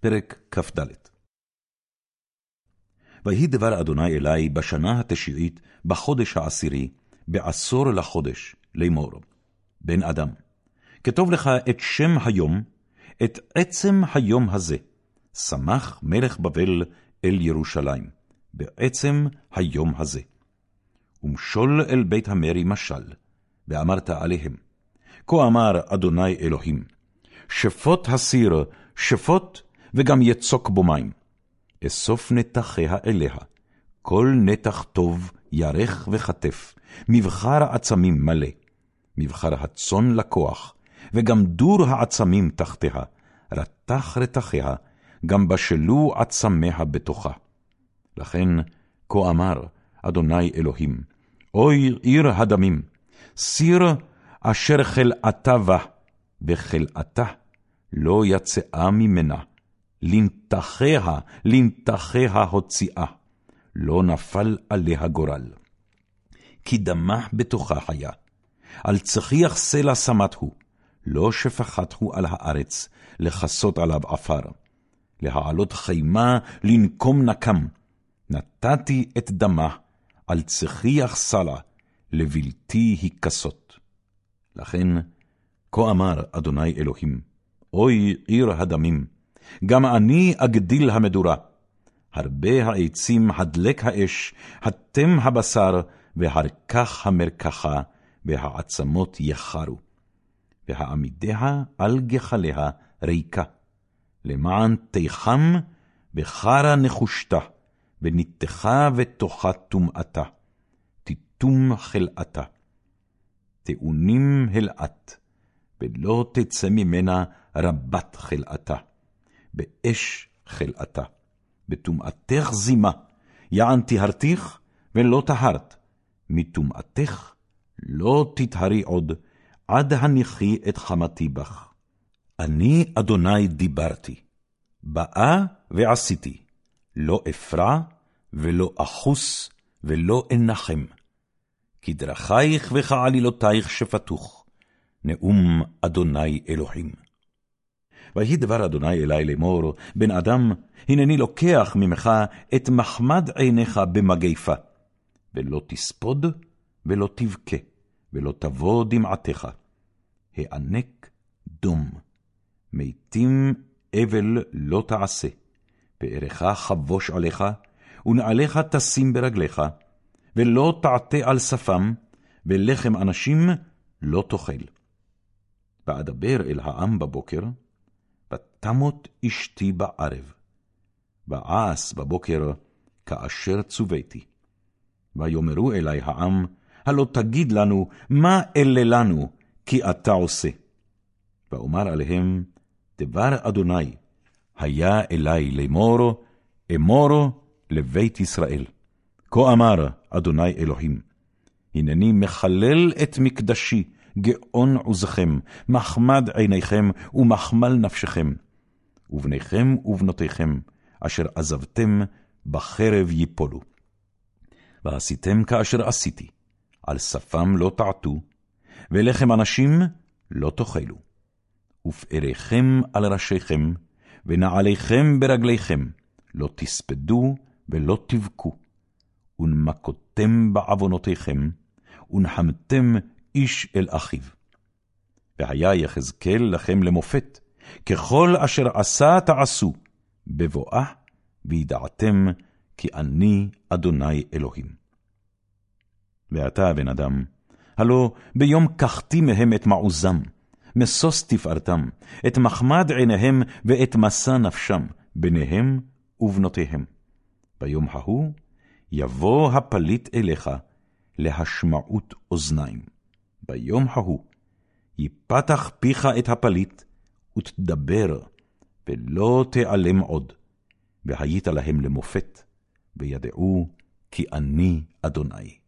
פרק כ"ד ויהי דבר אדוני אלי בשנה התשיעית, בחודש העשירי, בעשור לחודש, לאמור, בן אדם, כתוב לך את שם היום, את עצם היום הזה, שמח מלך בבל אל ירושלים, בעצם היום הזה. ומשול אל בית המרי משל, ואמרת עליהם, כה אמר אדוני אלוהים, שפוט הסיר, שפוט, וגם יצוק בו מים. אסוף נתחיה אליה, כל נתח טוב ירך וכתף, מבחר עצמים מלא, מבחר הצאן לקוח, וגם דור העצמים תחתיה, רתח רתחיה, גם בשלו עצמיה בתוכה. לכן, כה אמר אדוני אלוהים, אוי עיר הדמים, סיר אשר חלאתה בה, וחלאתה לא יצאה ממנה, לנתחיה, לנתחיה הוציאה, לא נפל עליה גורל. כי דמה בתוכה היה, על צחיח סלע שמת הוא, לא שפחת הוא על הארץ, לכסות עליו עפר. להעלות חימה, לנקום נקם. נתתי את דמה, על צחיח סלע, לבלתי היכסות. לכן, כה אמר אדוני אלוהים, אוי עיר הדמים, גם אני אגדיל המדורה. הרבה העצים הדלק האש, התם הבשר, והרכך המרקחה, והעצמות יחרו. והעמידיה על גחליה ריקה, למען תיחם בחרא נחושתה, וניתחה ותוכה טומאתה, תיתום חלאתה. טעונים הלאט, ולא תצא ממנה רבת חלאתה, באש חלאתה, בטומאתך זימה, יען טהרתיך ולא טהרת, מטומאתך לא תטהרי עוד, עד הניחי את חמתי בך. אני אדוני דיברתי, באה ועשיתי, לא אפרע ולא אחוס ולא אנחם. כדרכייך וכעלילותייך שפתוך, נאום אדוני אלוהים. ויהי דבר אדוני אלי לאמור, בן אדם, הנני לוקח ממך את מחמד עיניך במגפה, ולא תספוד, ולא תבכה, ולא תבוא דמעתך. הענק דום, מתים אבל לא תעשה, פארך חבוש עליך, ונעליך תשים ברגליך, ולא תעטה על שפם, ולחם אנשים לא תאכל. ואדבר אל העם בבוקר, ותמות אשתי בערב. ועש בבוקר כאשר צוויתי. ויאמרו אלי העם, הלא תגיד לנו, מה אלה לנו, כי אתה עושה. ואומר עליהם, דבר אדוני, היה אלי לאמור, אמור לבית ישראל. כה אמר אדוני אלוהים, הנני מחלל את מקדשי, גאון עוזכם, מחמד עיניכם ומחמל נפשכם, ובניכם ובנותיכם, אשר עזבתם, בחרב ייפולו. ועשיתם כאשר עשיתי, על שפם לא תעתו, ולחם אנשים לא תאכלו. ופאריכם על ראשיכם, ונעליכם ברגליכם, לא תספדו ולא תבכו. ונמקותם בעוונותיכם, ונחמתם איש אל אחיו. והיה יחזקאל לכם למופת, ככל אשר עשה תעשו, בבואה, וידעתם כי אני אדוני אלוהים. ועתה, בן אדם, הלא ביום קחתי מהם את מעוזם, משוש תפארתם, את מחמד עיניהם ואת משא נפשם, בניהם ובנותיהם. ביום ההוא יבוא הפליט אליך להשמעות אוזניים. ביום ההוא יפתח פיך את הפליט, ותדבר, ולא תיעלם עוד, והיית להם למופת, וידעו כי אני אדוני.